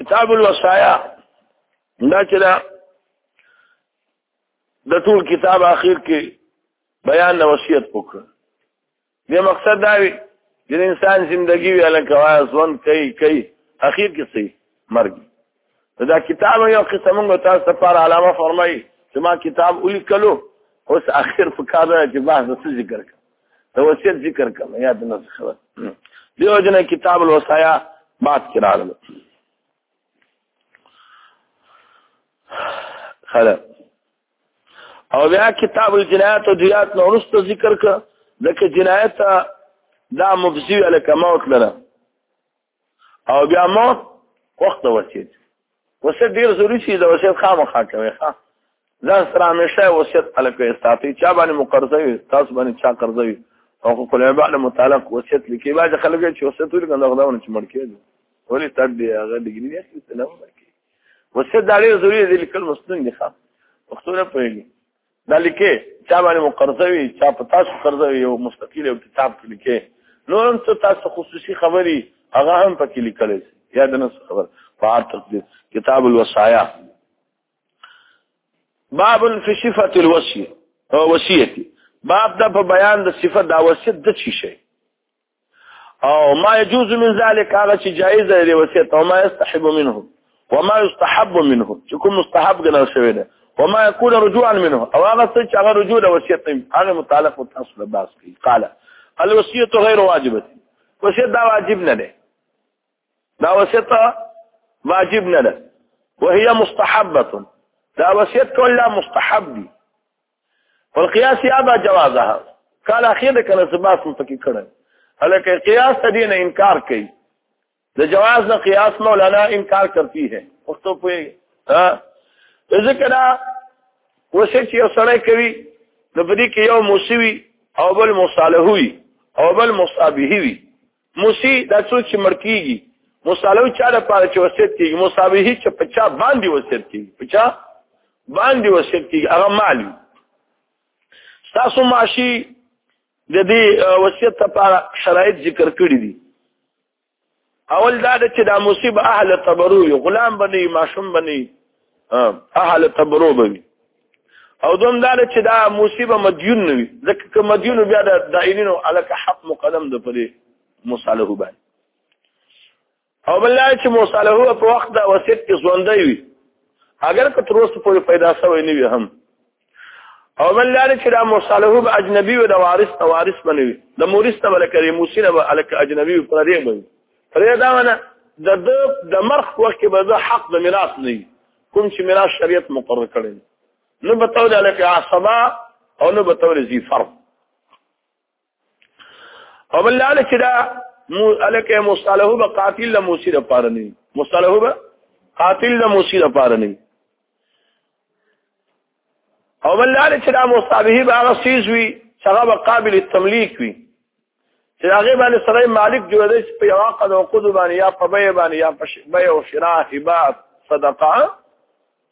کتاب الوصایا دا چې دا د ټول کتاب اخر کې بیان د وصیت وکړ دې مقصد دا وی چې انسان ژوندۍ وی الکه وای ځوان کوي کوي اخر کې سي مرګ دا کتاب یو قسم موږ تاسو ته پر علامه فرمایي چې ما کتاب ولیکلو اوس اخر په کار چې بحث څه ذکر کړ ته وصیت ذکر کړم یاد نه خبر دیو جن کتاب الوصایا بات کړه خلا او بیا کتاب الجنایات او دیات نو ورسته ذکر کړه ځکه جنایت دا مفزی الکموت لره او بیا مو وخت وسیت وسیت ډیر ضروری شي د وسیت خامخا کوي ښا ځان سره همیشه وسیت الکه استاتي چا باندې مقرضوي تاسو باندې چا قرضوي او خو کله باندې متعلق وسیت لیکي باید خلک چې وسیت ولې کنده غداونه چې مړ کېږي ولې تر دې هغه ډیګري نه شي سلام ورکړي وسیت دا ډیر ضروری دی لیکل مستند ښا وختونه پېږي دا لیکه چا باندې مو قرضه وي چا په تاسو قرضه وي یو مستقیل یو کتاب کې لیکه نو هم ته تاسو خصوصي خبري هغه هم پکې لیکل شي یاد نه خبر فعال تقدیر کتاب الوصایا باب فی صفه الوصیه وصیه باب دا په بیان د صفه دا وصیت د چی شي او ما يجوز من ذلك هغه چې جایز دی وصیت او ما يستحب منه وما يستحب منه چې کوم مستحب ګڼل شوی دی وما يكون رجوعا منه او هغه څه چې هغه رجوع د وصیت هغه متعلق او تاسو له باس کوي قال الوصيه غیر واجبه وصیت دا واجب نه دی دا وصیت واجب نه ده وهي مستحبه دا وصیت کول مستحب دي والقياس يابا جوازها قال اخير کله سباس پکې کړه هلکه قياس ته دین انکار کوي د جواز نه قياس مولانا انکار کوي ہے وختو په ها ذکر دا وسه چې یو سړی کوي نو بری کې یو موسوي او بل مصالحوي او بل مصابهوي موسی دا څوک چې مړ کیږي مصالو چا د پاره چې وصیت کیږي مصابه چې په چا باندې وصیت کیږي په چا باندې وصیت کیږي هغه مالی تاسو معاشي د دې وصیت لپاره شرایط ذکر کړی دي اول دا چې دا مصیب اهل تبرو غلام بني ماشوم بني اهل تبرو بني او دوم دا چې دا مصیبه مدیون نه وي ځکه که مدیون بیا د دایرینو الک حق مقدم د پدې مصالحه باندې او بل چې مصالحه په وخت دا وصیت کې ژوندۍ وي اگر که تر اوسه پورې پیدا شوی نه وي هم او بل چې دا مصالحه به اجنبي و د وارث ته وارث بنوي د مورث ته بلکې موسینه به الک اجنبي پر دې بنوي فرې دا ونه د د مرخ وخت کې به حق د میراث نه وي کوم چې میراث شریعت مقرر کړی نه به تول علی فی عصبا او نه به تول ذی فرض او بل علی چې دا الکه مصالحه به قاتل له موسی د پاره نه مصالحه به قاتل له موسی د پاره نه او بل دا چې دا مستابه به هغه سیز وي چې هغه قابل تملیک وي چې هغه باندې سره مالک جوړ دی چې په یو عقد او قد باندې یا په بیه باندې یا په بیه او شراء هبه صدقه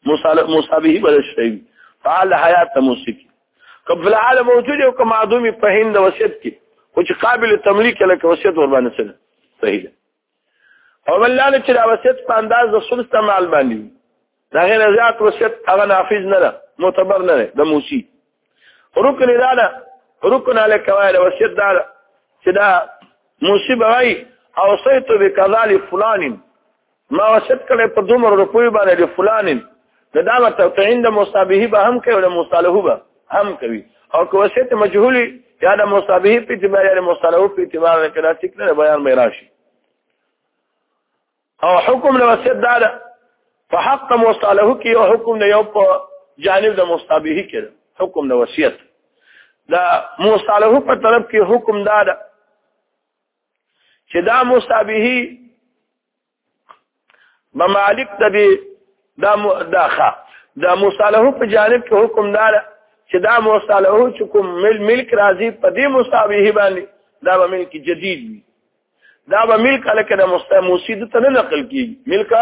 مصابه بل شي فعل حیات موسیقي قبل عالم موجود او کوم معدومي په هند وصیت کې او چې قابل تملیک لکه وصیت ور باندې سره صحیح ده او بل دا چې دا وصیت په انداز د ثلث ته مال باندې دا غیر زیات وصیت هغه نافذ نه ده معتبر نه ده د موسی رکن دا ده رکن علی قواعد وصیت دا ده چې دا موسی بوي اوصیت بکذال فلان ما وصیت کړي په دومره روپوي باندې فلان نو دا ورته تعین د مستبه به هم کوي او د مصالحه به هم کوي او که وسیت مجهولی یا د مستبه په اعتبار یا د مصالحه په اعتبار کله چې کله بیان به راشي او حکم له وسیت دا ده په حق مصالحه کې او حکم نه یو په جانب د مستبه کې حکم له وسیت دا مصالحه په طرف کې حکم دا ده چې دا مستبه ممالک ته به دا داخه دا مصالح په جانب کې حکم دار چې دا مصالح چې کوم مل ملک راځي په دې مصابه باندې دا به ملک جدید وي دا به ملک الکه د مستموسید ته نه نقل کیږي ملک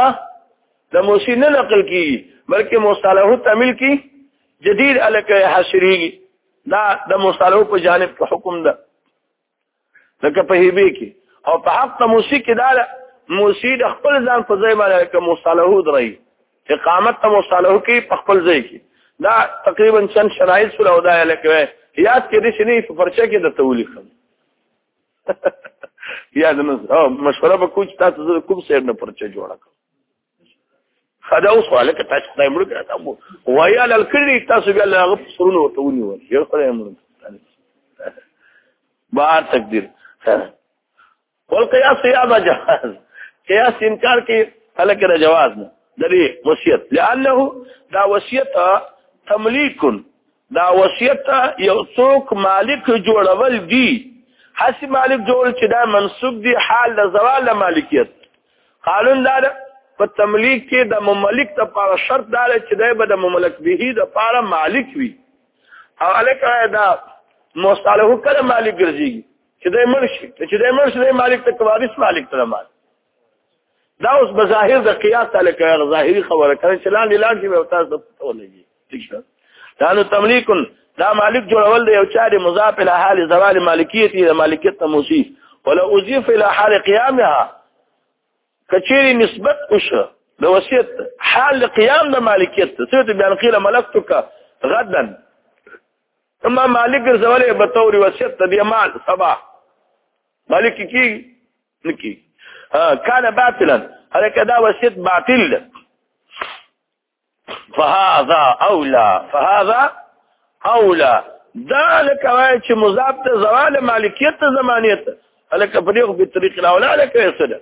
د موسید نه نقل کیږي بلکې مصالح ته ملک جدید الکه حشریږي دا د مصالح په جانب کې حکم ده لکه په هیبه کې او په حق ته موسی کې دا موسی د خپل ځان په ځای باندې کوم مصالحه دري اقامت ته مصالحه کې په خپل ځای کې دا تقریبا چند شرایط سره ودا لکه یاد کې دې شنی په پرچه کې د تولیخ یاد نه مشوره به کوچ تاسو کوم سیر نه پرچه جوړه خدا اوس خو لکه تاسو خدای مړ کړه تاسو وای ال کړی تاسو بیا له هغه سرونو ته ونیول یو خدای مړ بار تقدیر ول قیاس یا جواز قیاس انکار کې هلک را جواز نه دلی وصیت لانه دا وصیت تملیک دا وصیت یو څوک مالک جوړول دی حسی مالک جوړ چې دا منسوب دی حال د زوال مالکیت قانون دا ده په تملیک کې د مملک د پاره شرط دا ده چې دی به د مملک به د پاره مالک وي او الکه دا مصالحه کله مالک ګرځي چې دی مرشي چې دی مرشي دی مالک ته کوارث مالک ته مال دا اوس بظاهر د قیاس الکه ظاهري خبره کوي چې لاندې لاندې به تاسو ته ولګي دا نو تملیک دا مالک جوړول دی او چا دی مضاف له حال زوال مالکیت دی مالکیت ته موصیف ولا اضيف الى حال قيامها کچيري نسبت وشه د وصیت حال قیام د مالکیت ته ته بیان قیل ملکتک غدا اما مالک ګرځولې به تور وصیت ته دی مال سبا مالک کی نکی ها کان باطلا هلکه دا وصیت باطل ده فهذا اولا فهذا اولا دا لکه وای چې مضاف ته زوال مالکیت ته زمانیت الکه په دې په طریق الاولا لکه یې سره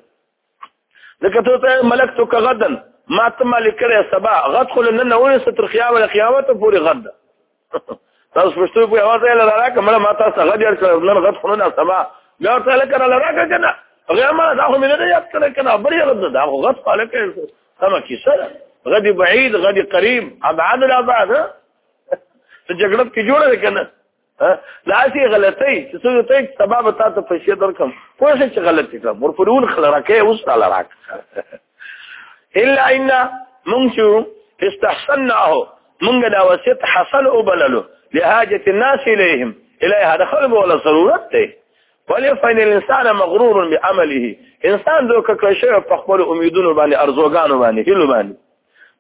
لکه ته ملک تو کغدن ما ته مالک کړې سبا غد خل نن نو ستر خیا ول قیامت پورې غد تاسو پښتو په اواز یې لاره کومه ما تاسو غږ ډیر کړو نن غږ خونه نه سما بیا ورته لکه نه لاره کنه هغه ما دا خو مې نه یاد کړ کنه بری غږ دا خو غږ پاله کې سما کیسه ده غږ بعید غږ قریب ابعاد لا بعد ته جګړه کې جوړه کنه لا شي غلطي چې څه ته سبب تاسو په شی درکم کوشش غلطي کړم ورپرون خلراکه اوس تعالی راک الا ان مونږ استحسناه مونږ دا وصیت حسن او بللو لحاجت الناس اليهم اليها دخل ولا ضرورت دی ولی فین الانسان مغرور بعمله انسان دو ککړ شوی په خپل امیدونو باندې ارزوګانو باندې هلو باندې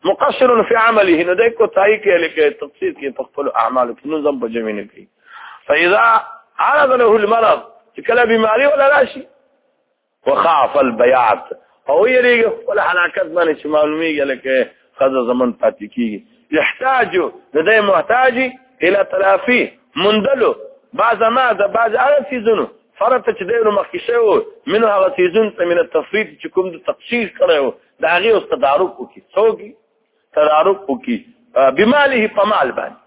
مقصر فی عمله نو دای کو تای کې لکه تفسیر کې په خپل اعمالو کې نو ځم په جمع نه کوي فاذا عرض له المرض کله بیماری ولا راشي وخاف البيات او یریږي خپل حلاکت باندې چې معلومیږي لکه خزه زمن پاتې کیږي يحتاج د دې محتاج الى تلافي مندلو بعض ما د بعض هغه سيزونو فرط چې دینو مخکې شو منو هغه سيزون ته من التفريط چې کوم د تقصير کړو د هغه او تدارک وکي څوګي تدارک وکي بماله په مال باندې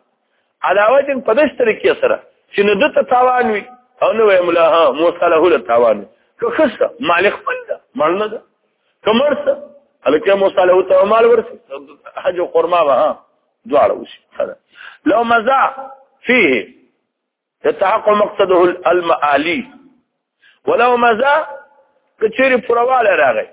علاوه دې په دې طریقې سره چې نه د تاوان وي او نو مولا ها موسی له له تاوان که خصه مال خپل ده مال نه ده کمرسه الکه موسی له ته مال ورسي حج او قرما به ها دواړه وشي خدا لو مزع فيه يتحقق مقصده المآلي ولو مزا کچری پرواله راغی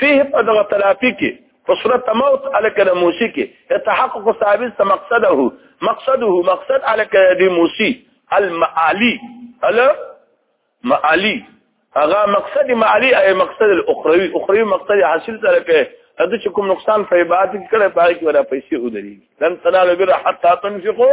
فيه په دغه تلافي کې په صورت موت الک د موسی کې تحقق ثابت مقصده مقصده مقصد الک د موسی المعالی ال معالی هغه مقصد معالی ای مقصد الاخروی اخروی مقصد حاصل سره کې اته چې کوم نقصان په عبادت کې کړه پای کې ولا پیسې ودرېږي لن تنالوا بر حتا تنفقوا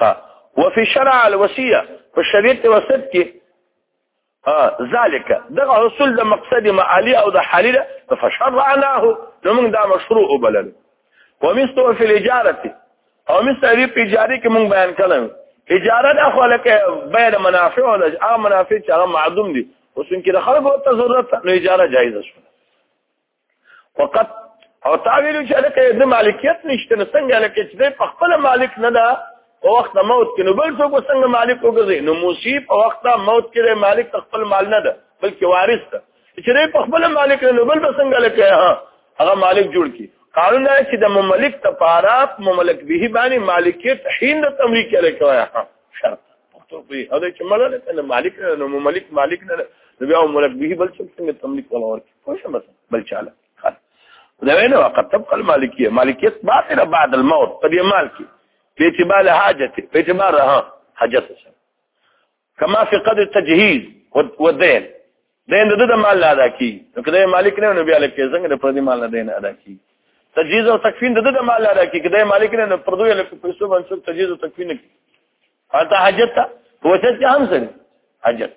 ها وفي شرع الوصيه په شریعت وصیت کې ذالک دغه حصول د مقصد معالی او د حلیله فشرعناه نو موږ دا مشروع وبلل ومستو فی الاجاره او مستو په اجاره کې موږ بیان کړم اجاره د خلک بیر منافع او د منافع چې هغه معدوم دي اوس ان کې د خلکو ته ضرورت نو اجاره جایز شوه وقت او تعویل چې لکه د مالکیت نشته نو څنګه لکه چې په خپل مالک نه ده په وخت موت کې نو بل څوک څنګه مالک وګرځي نو مصیب په وخت موت کې مالک خپل مال نه ده بلکې وارث ده چې په خپل مالک نه بل څنګه لکه ها هغه مالک جوړ کی قانون دا چې د مملک تپارات مملک به باندې مالکیت حین د تملیک کړي کوي ها شرط پښتو په هغه چې ملک نه مالک نه مملک مالک نه بیا مملک به بل څنګه تملیک ولا ورکی خو شمس بل چاله دا وینا وقت تبقى المالکیه مالکیت باطله بعد الموت په دې مال کې په اعتبار حاجت په اعتبار ها حاجت سره کما فی قد التجهیز والدین دین د د مال ادا کی نو کله مالک نه نو بیا لکه څنګه د پردي مال نه دین ادا کی تجهیز او تکفین د د مال ادا کی کله مالک نه نو پردو لکه پیسو باندې تجهیز او تکفین کی حتی حاجت ته وسه هم سره حاجت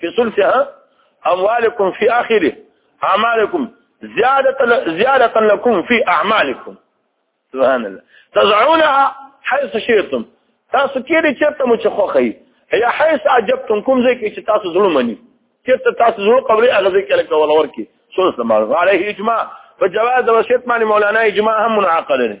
في ثلثها اموالكم في اخره اعمالكم زياده زياده لكم في اعمالكم سبحان الله تزعونها حيث شئتم تاسو کېږي چرته مو چې خوخی یا حيث عجبتم کوم ځای کې چې تاسو ظلمني چرته تاسو ظلم قبل هغه ځای کې لکه ولا ورکی سورس لمر عليه اجماع فجواز وشيط معنی مولانا اجماع هم منعقد نه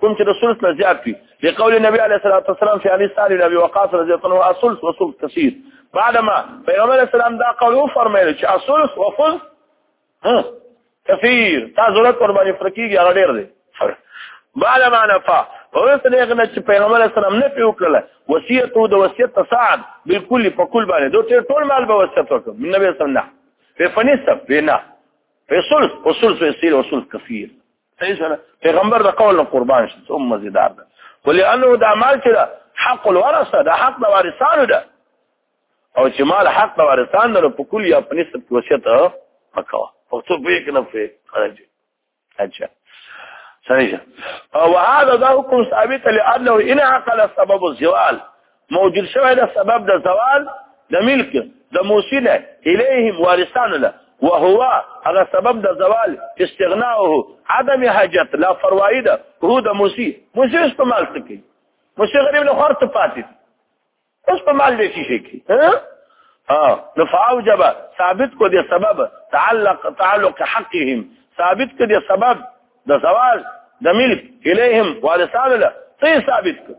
کوم چې رسول نه زیات وي په قول نبی علیه الصلاه والسلام فی علی سال نبی وقاص رضی الله عنه اصل وصل کثیر بعدما پیغمبر اسلام دا قول فرمایل چې اصل وصل ها کثیر تا ضرورت پر باندې فرقیږي هغه ډیر دی بعد ما نفا ورته دغه چې پیغمبر اسلام نه پیو کړل وصیت او د وصیت تصاعد بالکل په کل باندې دوی ټول مال به وصیت وکړ نبی اسلام نه په فنسب بنا په سلس په سلس وسیل او سلس کثیر صحیح سره پیغمبر د قول نه قربان شي ثم مزیدار ده ولانه دا مال چې ده حق الورثه ده حق د وارثانو ده او چې مال حق د وارثان نه په کل یا په نسبت وصیت مکوا او څه به کې نه فيه راځي اچھا صحیح او هذا ده حکم ثابت لانه ان عقل سبب الزوال موجود شوی د سبب د زوال د ملک د موصل الیهم وارثان له وهو هغه سبب د زوال استغناءه عدم حاجت لا فرواید هو د موسی موسی اس په مال تکي موسی غریب له خرڅ پاتې اوس په مال دې شي کی ها نو فاوجب ثابت کو دې سبب تعلق تعلق حقهم ثابت کو دې سبب د زوال د ملک الیهم وارثان له ته ثابت کو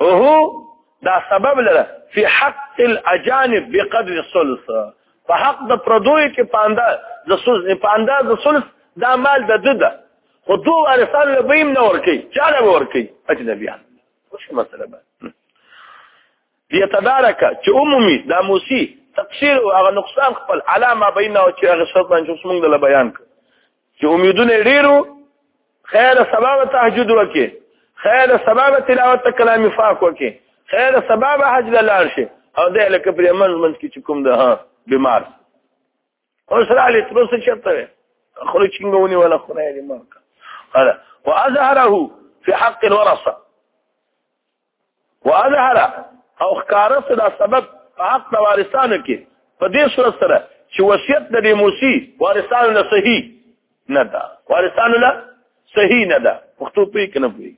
وهو دا سبب لره فی حق الاجانب بقدر الثلث په حق د پردوی کې پاندا د ثلث پاندا د ثلث دا مال د دده خو دوه وارثان له بیم نه ورکی چاله ورکی اجنبیان وش مسله به یتدارک چې عمومي دا موسی تفسیر او هغه نقصان خپل علامه بینه او چې هغه شرط باندې څنګه له بیان کړ چې امیدونه ډیرو خیر سبب تهجد وکي خیر سبب تلاوت کلام فاک وکي خیر سبب حج لار شي او ده لکه پر من من کې کوم ده ها بیمار اوس را لې تر څه چرته خلک څنګه ونی ولا خدای دې مارکه هذا واظهره في حق الورثه واظهر او خکاره سره سبب په حق د وارثانو کې په دې صورت سره چې وصیت د موسی وارثانو له صحیح نه ده وارثانو له صحیح نه ده پښتو پی کنه پی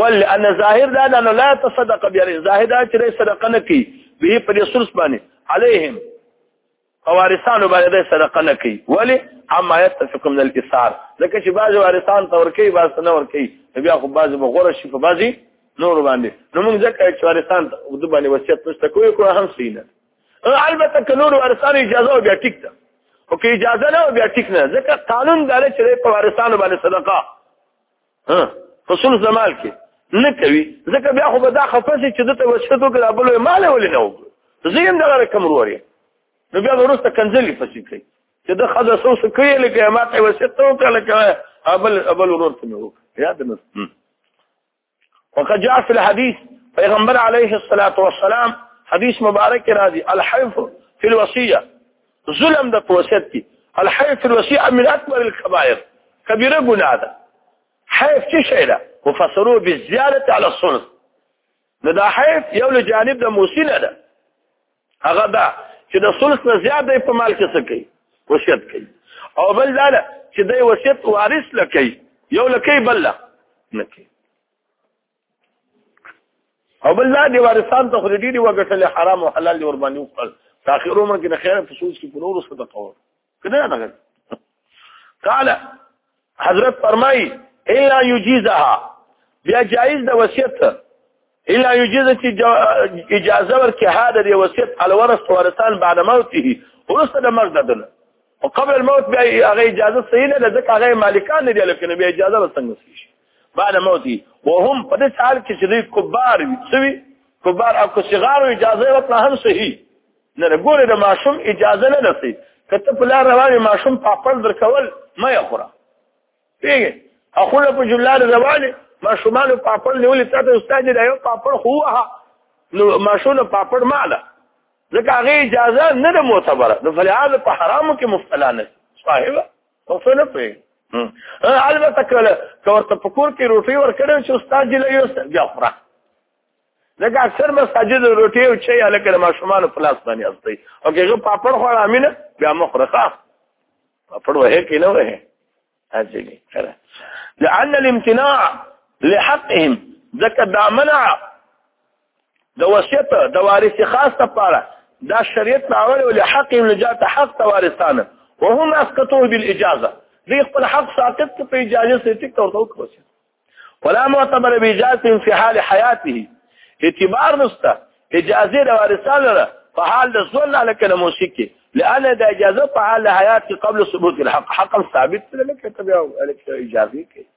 ول ان ظاهر دا نه لا تصدق بیا ظاهر دا چې صدقه نه کوي به په دې صورت باندې عليهم او وارثانو باندې صدقه نه کوي ولی اما يتفق من الاثار لکه چې بعض وارثان تور کوي بعض نه ور کوي بیا خو بعض بغور شي په بعضي نور باندې نو موږ ځکه چې وارثان د باندې وصیت نشته کوی کو هم سینه البته که نور وارثان اجازه بیا ټیک ده او که اجازه نه بیا ټیک نه ځکه قانون دا چې په وارثانو باندې صدقه ها په څلور زمال کې نه کوي ځکه بیا خو به دا خفسي چې دته وسیت وکړه بل مال ولې نه وګړو زین دغه رقم وروړي نو بیا ورسته کنځلې فسي کوي چې د خزه سوس کوي لکه ما ته وسیت وکړه لکه ابل ابل ورور ته مو یاد نه وقد جاء في الحديث پیغمبر علیه الصلاة والسلام حدیث مبارک راځي الحلف في الوصيه ظلم د پوسیت دی الحیف الوسیع من اکبر الكبائر کبیره ګناه ده حیف څه شی ده وفسروه بالزیادة على الصنف نو دا حیف یو له جانب د موسی نه ده هغه دا چې د ثلث نه زیات دی په مال کې څه کوي وصیت کوي او بل دا چې دی وصیت وارث لکې یو لکې بل نه کوي او بل دا دی وارثان ته خو دې ډېری وګټل حرام او حلال دی ور باندې وکړ تاخير عمر کې د خیر په سوچ کې په نور څه تکور کنه نه قال حضرت فرمای الا یجیزها بیا جایز د وصیت الا یجیز چې اجازه ورکړي هاده دی وصیت الورث ورثان بعد موته ورسته د مرګ ددل او قبل الموت بیا هغه اجازه صحیح نه ده ځکه هغه مالکان نه دي لکه بیا اجازه وسنګ شي بعد موتی وهم په دې حال کې چې دوی کبار وي سوي کبار او صغار اجازه ورته هم صحیح نه ګوره د ماشوم اجازه نه لسی کته په لار روان ماشوم پاپړ درکول مې اخره پیږي اخره په جمله روانه ماشومان پاپړ نیولې تاسو استاد دی یو پاپړ خو نو ماشوم پاپړ ماله ځکه هغه اجازه نه ده معتبره نو فلحال په حرامو کې مفتلا نه صاحب او څه نه پوهېږي البته کله که ورته په کور کې روټۍ ورکړی چې استاد جي له یو بیا خوره ځکه اکثر مساجد روټي او چای هلکه د ماشومانو په لاس باندې اخلي او که هغه پاپړ خوړه امینه بیا مخ رخه پاپړ وهې کې نه وهې اځلې کړه لعل الامتناع لحقهم ځکه دا منع د وصیت د وارث خاص لپاره دا شریعت راوړی ول حق نجات حق توارثانه وهم اسقطوه بالاجازه دې خپل حق ساقط په اجازه سره ټیک تور توک وسی ولا معتبر باجازه في حال حياته اعتبار نستا اجازه د وارثان لره په حال د ځول نه لکه موسیقي لأن د اجازه په حال حيات قبل ثبوت الحق حقا ثابت لکه تبع اجازه کې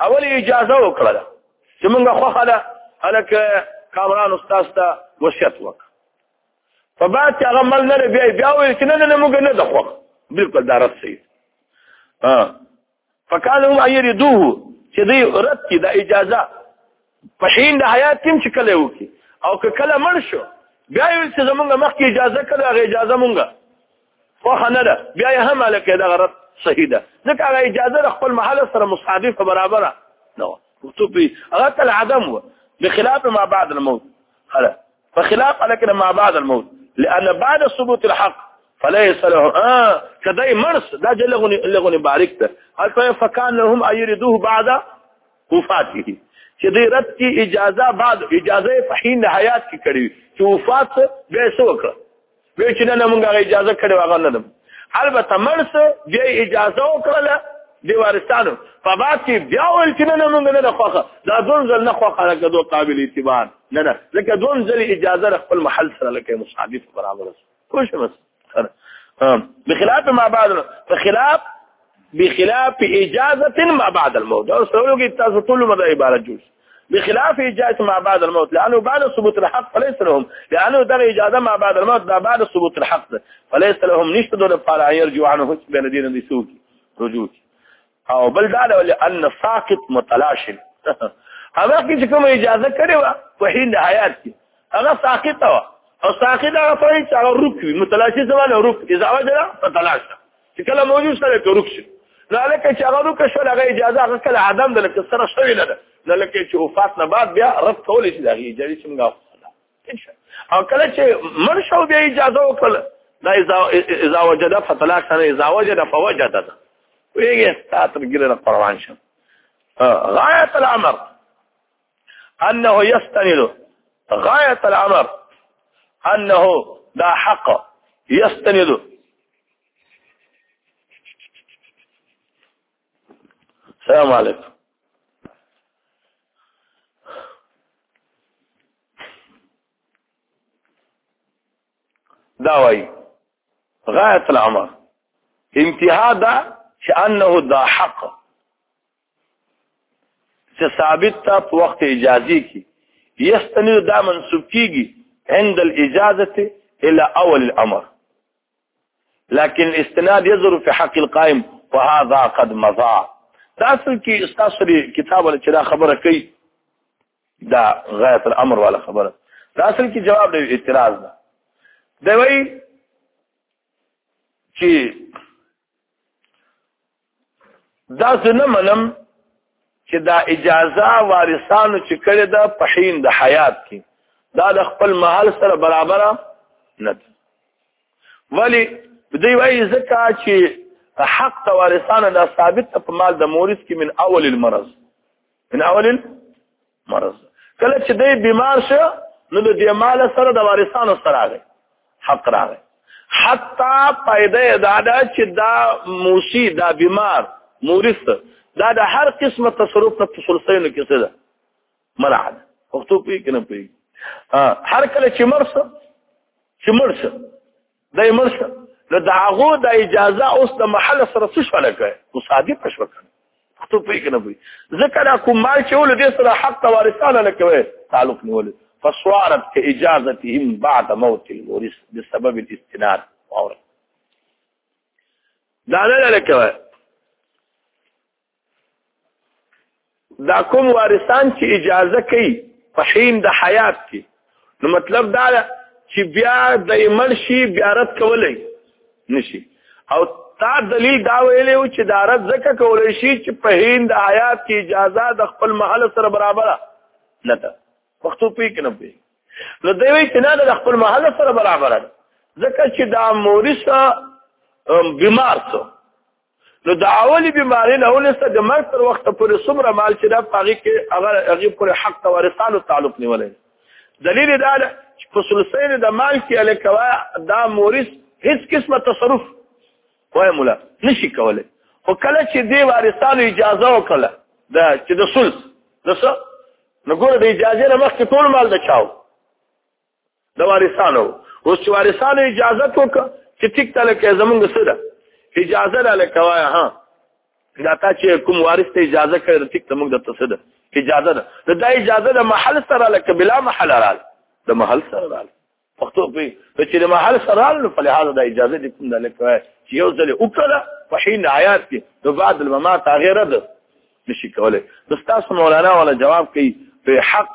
اول اجازه وکړه چې موږ خوخه ده هلکه کامران استاد ته وصیت وکړه په بعد چې هغه مل نه بیا بیا ویل چې نه نه موږ نه ده خوخه بالکل دا رد شي ها فقالوا ان يردوه چې دې رد کی دا اجازه په حين د حیات کې چې کله وکي او که کله مړ شو بیا یو چې زمونږ مخکې اجازه کړه هغه اجازه مونږه خو نه ده بیا یې هم لکه دا غرض صحیح ده ځکه هغه اجازه خپل محل سره مصادف برابره نه و مكتوبي هغه تل عدم و بخلاف ما بعد الموت هلا فخلاف لكن ما بعد الموت لأن بعد ثبوت الحق فليس له اه كداي مرس دا جلغني لغني باركته هل فكان لهم ايردوه بعد وفات کی چې د رد کی اجازه بعد اجازه په حين حیات کې کړی چې وفات به سوک به چې نه موږ اجازه کړو هغه نه دم البته مرس بیا اجازه وکړه دی وارستانو په بعد کې بیا ول چې نه موږ نه خوخه دا دون ځل نه خوخه نه کدو قابل اعتبار نه نه لکه دون ځل اجازه خپل محل سره لکه مصادف برابر سره پوه شو بس بخلاف ما بعد بخلاف بخلاف اجازه ما بعد الموت او سره کې تاسو ټول مده عبارت جوړ بخلاف اجازه ما بعد الموت لانه بعد ثبوت الحق فليس لهم لانه دغه اجازه ما بعد الموت دا بعد ثبوت الحق ده فليس لهم نشته د فعل يرجو عنه بين دين دي سوق رجوع او بل دا له ان ساقط متلاش هغه چې کوم اجازه کړې و په هند حیات کې هغه ساقط و او ساقط هغه په چې هغه روک وي متلاشي زمانه روک اذا وجد متلاش چې کله موجود سره کې روک شي نو لکه چې هغه روک شو هغه اجازه هغه کله عدم د لکه سره شوی نه ده نو لکه چې وفات نه بعد بیا رد کول شي دا اجازه څنګه او کله چې مړ شو بیا اجازه وکړه دا اذا اذا وجد فطلاق سره اذا وجد فوجد ویګه تاسو ګره قربان شم غایت الامر انه يستند غایت الامر انه دا حق يستند السلام عليكم دا وای غایت الامر انتها دا چې انه دا حق چې ثابت تا په وخت اجازه کې یستنی دا منسوب کیږي عند الاجازه الى اول الامر لكن الاستناد يظهر في حق القائم وهذا قد مضى دا اصل کې استاذ کتاب له چر خبره کوي دا غایت الامر والا خبره دا اصل کې جواب دی اعتراض ده دی وایي چې دا څنګه منم چې دا اجازه وارثانو چې کړې ده په حین د حیات کې دا د خپل محل سره برابر نه ده ولی دوی وایي ځکه چې حق د وارثانو دا ثابت په مال د مورث کې من اول المرض من اول المرض کله چې دی بیمار شو نو د دې مال سره د وارثانو سره راغی حق راغی حتی پیدا دا دا چې دا موسی دا بیمار مورث دا د هر قسمه تصرف په ثلثینو کې څه ده منع ده وختو پی کنه پی هر کله چې مرسه چې مرسه دای مرش نو د هغه د اجازه اوس د محل سره څه شول کړي مصادف شو کړي خطو پی کنه وي ځکه دا کوم مال چې ول دې سره حق توارثانه نه کوي تعلق نیول فصارت كاجازتهم بعد موت المورث بسبب الاستناد اور دا نه لکه دا کوم وارثان چې اجازه کوي په حین د حیات کې نو مطلب دا چې بیا د ایمل شي بیا رد کولای نشي او تا دلیل دا ویلی و چې دا رد ځکه کولی شي چې په حین د حیات کې اجازه د خپل محل سره برابره نه ده پښتو پی کې نه پی نو دی وی چې نه د خپل محل سره برابره ده ځکه چې دا مورث بیمار څو نو د اولی بیماری نه ولسته د مرګ تر وخت پورې څومره مال چې دا پاغي کې هغه هغه پر حق او رسالو تعلق نیولې دلیل دا ده چې په ثلثین د مال کې الکوا دا مورث هیڅ قسمه تصرف وای مولا نشي کولای خو کله چې دی وارثانو اجازه وکړه دا چې د ثلث دسه نو ګوره د اجازه نه مخکې ټول مال د چاو د وارثانو اوس چې وارثانو اجازه وکړه چې ټیک ته لکه زمونږ سره اجازه را لکوای ها دا تا چې کوم وارث ته اجازه کړې ټیک ته موږ د تصدر اجازه ده د دا اجازه د محل سره لکه بلا محل رال د محل سره رال پښتو په چې د محل سره رال په لحاظ د اجازه دې کوم د لکوای چې یو ځل وکړه په حين عیار کې نو بعد الممات تغیر ده نشي کولای د تاسو مولانا ولا جواب کوي په حق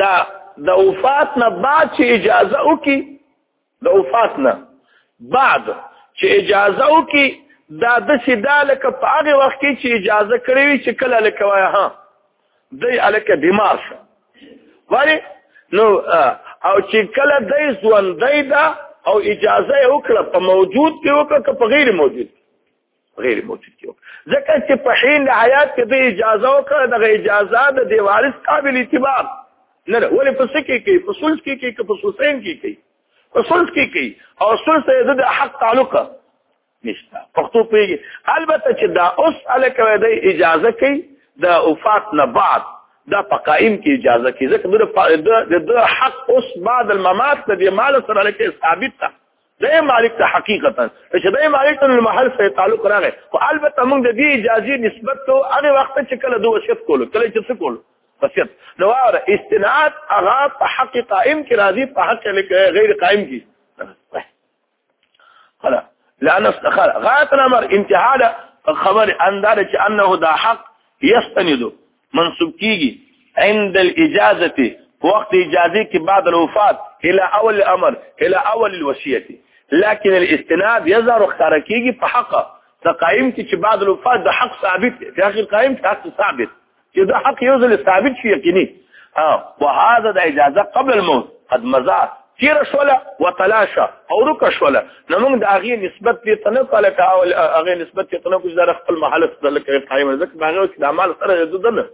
دا د وفات نه بعد چې اجازه وکي د وفات نه بعد چې اجازه وکي دا د سیدا لکه په هغه وخت کې چې اجازه کړې وي چې کله لکه وای ها دی الکه بیمار شو ولی نو او چې کله دی ژوندۍ ده او اجازه یې وکړه په موجود کې وکړه که په غیر موجود غیر موجود کیو ځکه چې په حین د حیات کې د اجازه او کړه د اجازه د دی وارث قابل اعتبار نه ولې په سکه کې په سلس کې کې په سلسین کې کې په سلس کې کې او سلس یې د حق تعلق نشته پښتو پیږي البته چې دا اوس الکه د اجازه کې د وفات نه بعد دا په قائم کې اجازه کې ځکه د د حق اوس بعد الممات د مال سره لکه ثابت ده د مالک ته حقیقتا چې د مالک ته محل سره تعلق راغی خو البته موږ د دې اجازه نسبت ته هغه وخت چې کله دوه شف کولو کله چې څه کولو وصیت نو اور استناد هغه په حق قائم کې راضي په حق غیر قائم کې خلا لا نستخل غایت الامر انتهاء خبر اندار چې انه دا حق یستند منصوب کیږي عند الاجازه وقت اجازه کې بعد الوفات الى اول الامر الى اول الوصيه لكن الاستناد يظهر اختار کیږي په حق تقایم کې چې بعد الوفات د حق ثابت دی په اخر قائم کې حق ثابت چې د حق یو ځل ثابت شي یقیني ها وهذا د اجازه قبل الموت قد مزات تیر شوله وتلاشه او رک شوله نو موږ د هغه نسبت دې تنه کاله کا او هغه نسبت دې تنه کوز در خپل محل سره لکه قائم رزق باغه چې د مال سره د دنه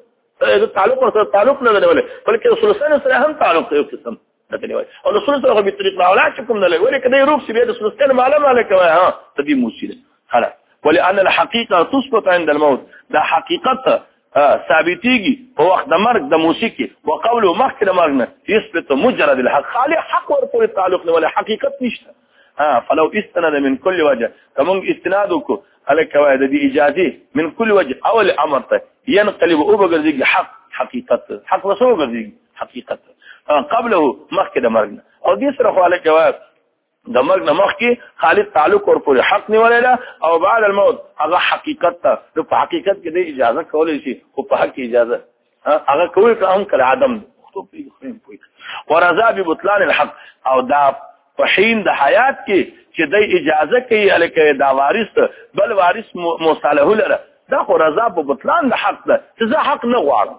د تعلق سره تعلق نه لري بلکې رسول الله سره هم تعلق یو قسم دغه وای او رسول الله سره په طریق ماولا چې کوم نه لري ولې کدی روح سره د رسول الله مال مال کوي ها تدې موسیله خلاص ولأن الحقيقه تثبت عند الموت دا حقیقت ثابتيږي په وخت د مرګ د موسیقي او قول مخکې د مرګ نه يثبت مجرد الحق خالي حق ور پورې تعلق نه ولا حقیقت نشته ها فلو استند من كل وجه کوم استناد کو على قواعد دي اجازه من كل وجه اول امر ته ينقلب او بغرزيږي حق حقیقت حق وسو بغرزيږي حقیقت قبله مخکې د مرګ نه او دې سره خو على قواعد د مرګ نه مخکې خالد تعلق ور پورې حق نیولای دا او بعد الموت هغه حقیقت ته نو په حقیقت کې د اجازه کولای شي او په حق اجازه هغه کوي که هم کله عدم ورزا به بطلان الحق او دا په حين د حیات کې چې د اجازه کوي الکه دا وارث بل وارث مصالحه لره دا خو رضا په بطلان د حق ده چې زه حق نه غواړم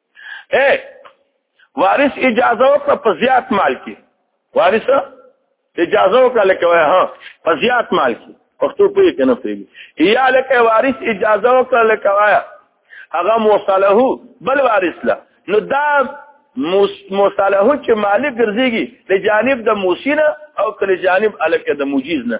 اے وارث اجازه وکړه په زیات مال کې وارث اجازه وکړه لکه وای ها په زیات مال کې پښتو په کې نه پیږي یا لکه وارث اجازه وکړه لکه وای هغه موصله بل وارث لا نو دا موصله چې مالک ګرځيږي د جانب د موسینه او کله جانب الکه د مجیز نه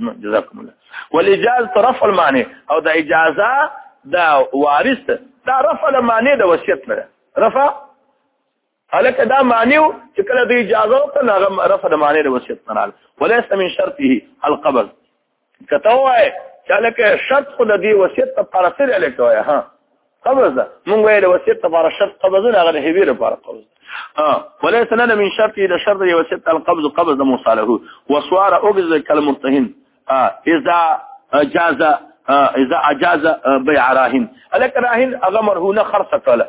جزاكم الله والاجازه رفع المعنى او د اجازه د وارث دا رفع المعنى د وصیت نه رفع الک دا معنی چې کله د اجازه ته نه رفع د معنی د وصیت نه راځي وليس من شرطه القبض کته وای چې الک شرط خو د دې وصیت په پرسر الک وای ها قبض ده مونږ ویل وصیت لپاره شرط قبض نه غل هوی لپاره قبض اه وليس لنا من شرط اذا شرط وصیت القبض قبض مصالحه وصار اوجز كالمرتهن اه اذا جاز اذا اجاز بيع راهن الک راهن هغه مرهونه خرڅ کړه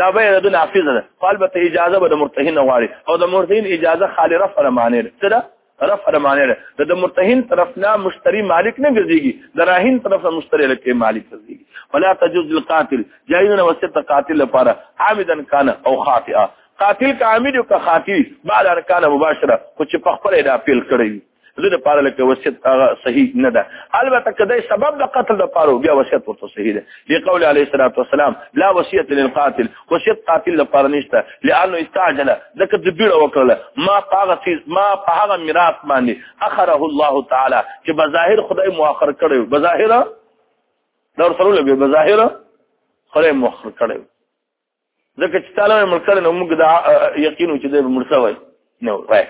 دا به د نافذ ده قال به اجازه به د مرتهن غواړي او د مرتهن اجازه خالي رفع معنی ده طرف هر معنی ده د د مرتهن طرف نه مشتری مالک نه ګرځيږي د راهن طرف نه مشتری لکه مالک ګرځيږي فلا تجوز القاتل جايزنا وسط قاتل لپاره عامدا کان او خاطئا قاتل کا عامد او کا خاطی بعد ان کان مباشره خو چې په خپل ادا پیل کړی زه د پاره لکه وصیت هغه صحیح نه ده البته کدی سبب د قتل د پاره بیا وصیت ورته صحیح ده لقول علی الصلاه والسلام لا وصیت للقاتل وصیت قاتل لپاره نشته لانه استعجل ځکه د بیړه وکړه ما پاغه سیز ما په هغه میراث باندې اخره الله تعالی چې بظاهر خدای مؤخر کړی بظاهر نور سره لګي بظاهر خدای مؤخر کړی ځکه چې تعالی ملکره نو موږ دا یقینو چې د مرسوي نو وای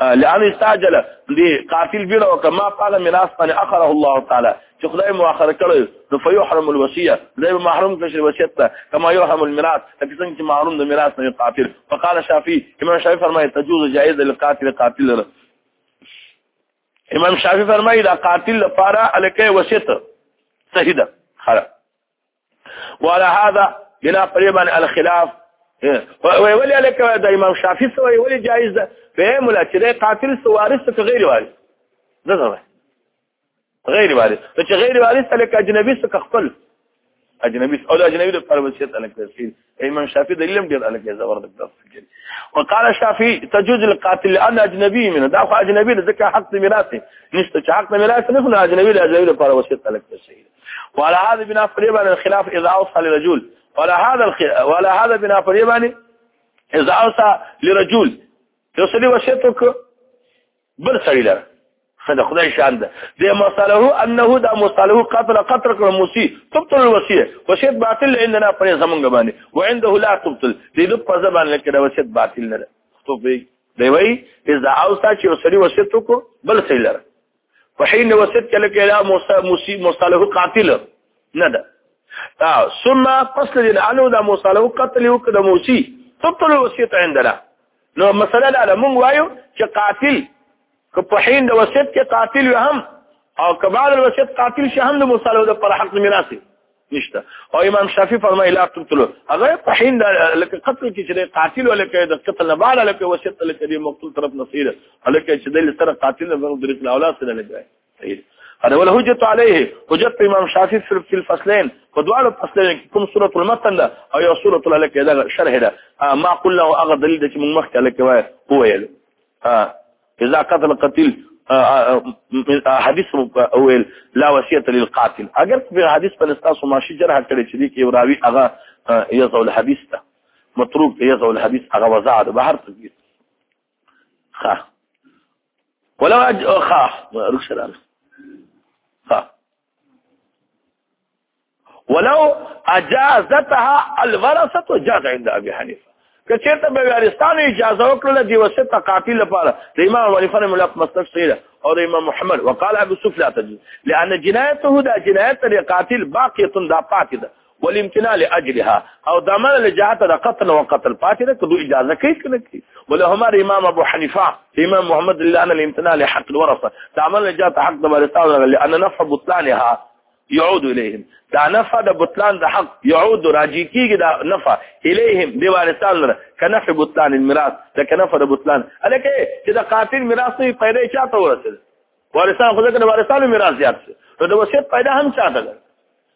لعل استعجل دي قاتل بيره او کما قال ميراث ان اخره الله تعالى چې خدای مو اخر کړو نو فيحرم الوصيه دای محروم کړي وصیت ته کما يحرم الميراث لکه څنګه چې محروم د ميراث نه قاتل فقال شافعي امام شافعي فرمایي تجوز جائز للقاتل قاتل لره امام شافعي فرمایي دا قاتل لپاره الکه وصیت صحیح ده خلاص وعلى هذا بنا قريبا الخلاف وی ولی الک د امام شافعی سو وی ولی جایز ده به مولا چې د قاتل سو وارث ته غیر وارث ده ده غیر وارث ته چې غیر وارث الک اجنبی سو خپل اجنبی او د اجنبی د پر وصیت الک تفصیل امام شافعي دلیل هم ډیر الګي زور د درس کې وقال الشافعي تجوز القاتل لان اجنبي منه دا خو اجنبي ده ځکه حق د میراث نشته چې حق د میراث نه خو اجنبي د اجنبي لپاره وصیت تلک شي وعلى هذا بنا فريبا الخلاف اذا اوصى لرجل ولا هذا الخ... ولا هذا بنا فريبا اذا اوصى لرجل يصلي وصيتك بل سړی لر خدای خدای شان ده د مصالحه انه دا مصالحه قتل قطر کړه موسی تبتل الوصيه وصيت باطل عندنا پر زمونږ باندې وعنده لا تبتل دې د په زبان لکه دا وصيت باطل نه ده توفي دی وای اذا اوسا چې وسړي وصيت کو بل سړي لره په حين وصيت کله کې لا موسی مصالحه قاتل نه ده ثم فصل الانو دا مصالحه قتل وکړه موسی تبتل الوصيه عندنا نو مسله دا ده مونږ وایو چې قاتل که په حین د وصیت کې قاتل وي هم او که بعد الوصیت قاتل شي هم د مصالحه د پر حق میراث نشته او امام شافعي فرمایي لا تقتلوا هغه په حین د لکه قتل کې چې قاتل ولکه د قتل نه بعد لکه وصیت لکه د مقتول طرف نصيره لکه چې د سره قاتل نه ورو درې اولاد سره لګي هذا ولا حجت عليه حجت امام شافعي في الفصلين فدوال الفصلين كم سوره المتن ده او يا سوره الهلك ده شرح ده آه ما قل له اغه دليل ده من مخ عليك هو يل آه اذا قتل قتيل آه، آه، آه، حديث اول لا وصيه للقاتل اگر في حديث بن استاس ما شي جرح کړي چې دي کې راوي اغه يزو الحديث ده متروك يزو الحديث اغه وزاد بهر تدبير ها ولو اج خا رخصلان خا ولو اجازتها الورثه جاز عند ابي حنيفه کچېرته به وارستان اجازه وکړه دی وسته قاتل لپاره د امام ابو حنیفه ملک مسلک سره او د امام محمد وقال ابو سفلا تجي لان جنايته دا جنايت لري قاتل باقيه دا پاتې ده والامتناع لاجلها او دمن لجهت د قتل او قتل پاتې ده کدو اجازه کوي کنه کوي ولهما امام ابو حنیفه امام محمد الله ان الامتناع لحق الورثه دمن لجهت حق د ورثه لان نفع بطلانها يعود اليهم دا نفع د بطلان د حق يعود راجي کیږي دا نفع اليهم دی وارثان لره کنف بطلان الميراث دا کنف د بطلان الکه چې دا قاتل میراث نه پیدا چاته ورسل وارثان خو ځکه وارثانو میراث زیات شي نو د وصیت پیدا هم چاته ده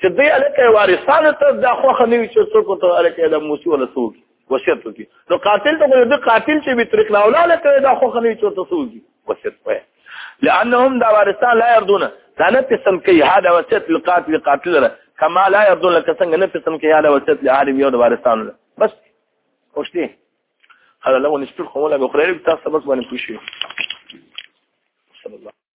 چې دې الکه وارثانو ته دا خوخه نه وي چې څوک ته الکه د موسی ولا څوک وصیت وکړي نو قاتل ته د قاتل چې به طریق لاولا لکه دا خوخه نه وي چې ته څوک وصیت وایي لانهم دا وارثان لا يردون دا نه پسم کوي هدا وصیت لقاتل قاتل له کما لا يردون لکه څنګه نه پسم کوي هدا وصیت له عالم یو د وارثانو له بس اوشتي هذا لو نشتر خمولا بخير تاسو بس باندې پوښیو صلی الله